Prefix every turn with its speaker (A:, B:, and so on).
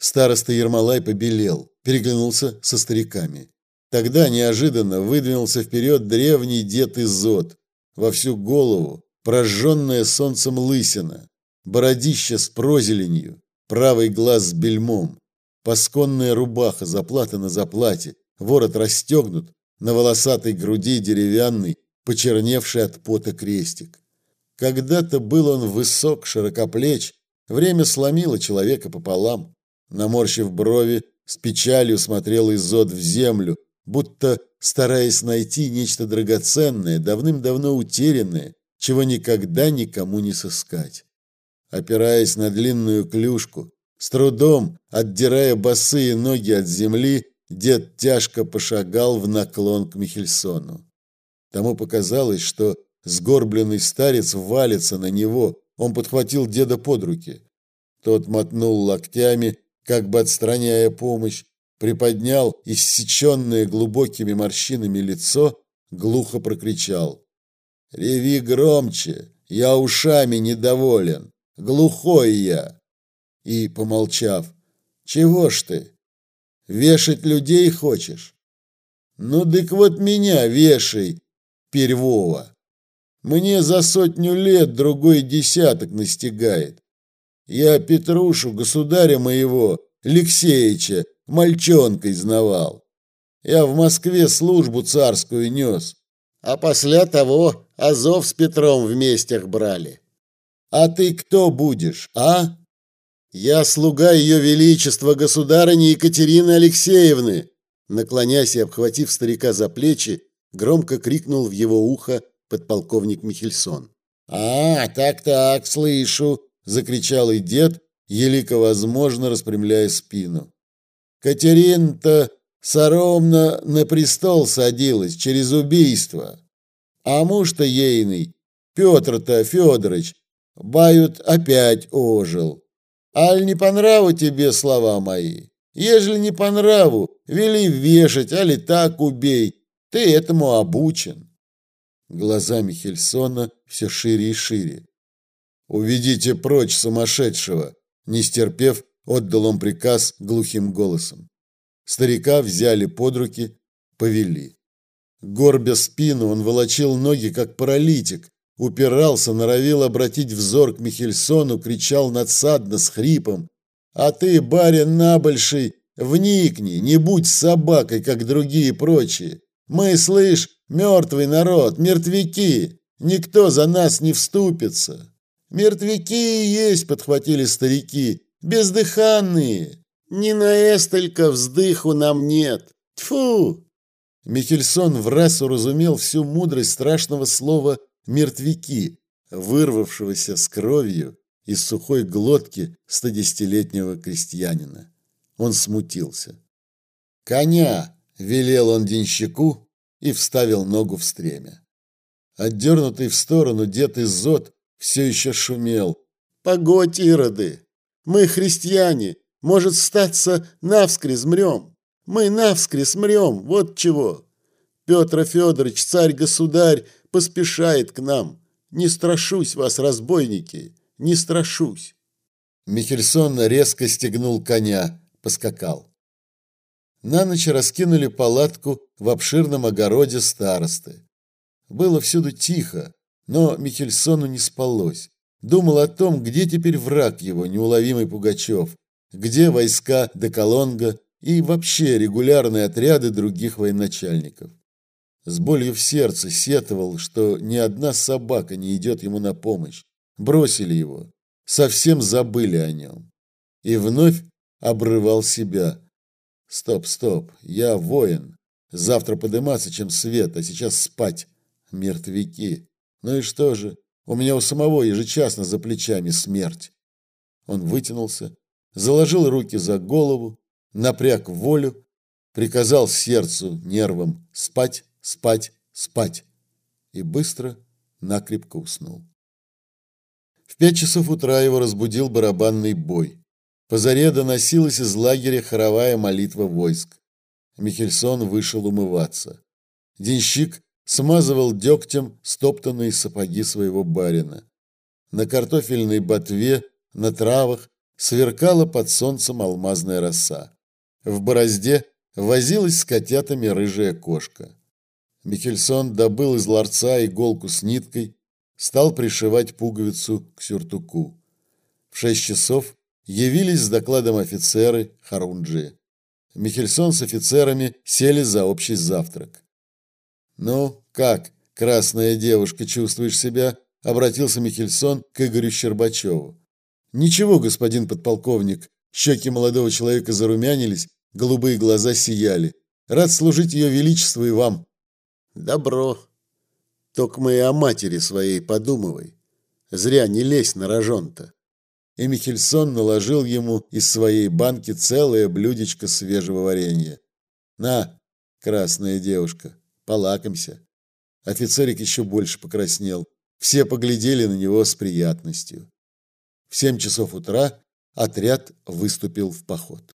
A: Староста Ермолай побелел, переглянулся со стариками. Тогда неожиданно выдвинулся вперед древний дед Изот, во всю голову, прожженная солнцем лысина, бородище с прозеленью, правый глаз с бельмом, пасконная рубаха, заплата на заплате, ворот расстегнут, на волосатой груди деревянный, почерневший от пота крестик. Когда-то был он высок, широкоплеч, время сломило человека пополам. Наморщив брови, с печалью смотрел Изот в землю, будто стараясь найти нечто драгоценное, давным-давно утерянное, чего никогда никому не сыскать. Опираясь на длинную клюшку, с трудом отдирая босые ноги от земли, дед тяжко пошагал в наклон к Михельсону. Тому показалось, что сгорбленный старец валится на него. Он подхватил деда под руки. Тот мотнул локтями, как бы отстраняя помощь, приподнял иссеченное глубокими морщинами лицо, глухо прокричал. «Реви громче, я ушами недоволен, глухой я!» И, помолчав, «Чего ж ты? Вешать людей хочешь?» «Ну, дык вот меня вешай, Первого. Мне за сотню лет другой десяток настигает. Я Петрушу, государя моего, Алексеича, мальчонкой знавал. Я в Москве службу царскую нес, а после того Азов с Петром вместе брали. А ты кто будешь, а? Я слуга ее величества государыни Екатерины Алексеевны. Наклонясь и обхватив старика за плечи, громко крикнул в его ухо подполковник Михельсон. А, так-так, слышу, закричал и дед, елико возможно распрямляя спину. Катерина-то соромно на престол садилась через убийство. А муж-то ейный, Петр-то Федорович, бают опять ожил. Аль не по нраву тебе слова мои? Ежели не по нраву, вели вешать, али так убей. Ты этому обучен. Глаза Михельсона все шире и шире. Уведите прочь сумасшедшего, не стерпев, отдал он приказ глухим голосом. Старика взяли под руки, повели. Горбя спину, он волочил ноги, как паралитик, упирался, норовил обратить взор к Михельсону, кричал надсадно с хрипом. «А ты, барин набольший, вникни, не будь собакой, как другие прочие. Мы, слышь, мертвый народ, мертвяки, никто за нас не вступится». «Мертвяки есть», — подхватили старики, бездыханные. Ни на эстолько вздыху нам нет. Тьфу!» Михельсон враз уразумел всю мудрость страшного слова «мертвяки», вырвавшегося с кровью из сухой глотки стодесятилетнего крестьянина. Он смутился. «Коня!» — велел он денщику и вставил ногу в стремя. Отдернутый в сторону дед Изот все еще шумел. «Погодь, ироды! Мы христиане, может, статься, навскрез мрем. Мы навскрез мрем, вот чего. Петр Федорович, царь-государь, поспешает к нам. Не страшусь вас, разбойники, не страшусь. Михельсон резко стегнул коня, поскакал. На ночь раскинули палатку в обширном огороде старосты. Было всюду тихо, но Михельсону не спалось. Думал о том, где теперь враг его, неуловимый Пугачев, где войска Деколонга и вообще регулярные отряды других военачальников. С болью в сердце сетовал, что ни одна собака не идет ему на помощь. Бросили его, совсем забыли о нем. И вновь обрывал себя. Стоп, стоп, я воин. Завтра подниматься, чем свет, а сейчас спать. Мертвяки. Ну и что же? У меня у самого ежечасно за плечами смерть. Он вытянулся, заложил руки за голову, напряг волю, приказал сердцу, нервам спать, спать, спать и быстро накрепко уснул. В пять часов утра его разбудил барабанный бой. По заре доносилась из лагеря хоровая молитва войск. Михельсон вышел умываться. Денщик смазывал дегтем стоптанные сапоги своего барина. На картофельной ботве, на травах сверкала под солнцем алмазная роса. В борозде возилась с котятами рыжая кошка. Михельсон добыл из ларца иголку с ниткой, стал пришивать пуговицу к сюртуку. В шесть часов явились с докладом офицеры Харунджи. Михельсон с офицерами сели за общий завтрак. «Ну, как, красная девушка, чувствуешь себя?» – обратился Михельсон к Игорю Щербачеву. «Ничего, господин подполковник». Щеки молодого человека зарумянились, голубые глаза сияли. «Рад служить ее величеству и вам».
B: «Добро. Только мы и о матери своей подумывай. Зря не лезь на рожон-то»
A: и Михельсон наложил ему из своей банки целое блюдечко свежего варенья. «На, красная девушка, полакомься». Офицерик еще больше покраснел. Все поглядели на него с приятностью. В семь часов утра отряд выступил в поход.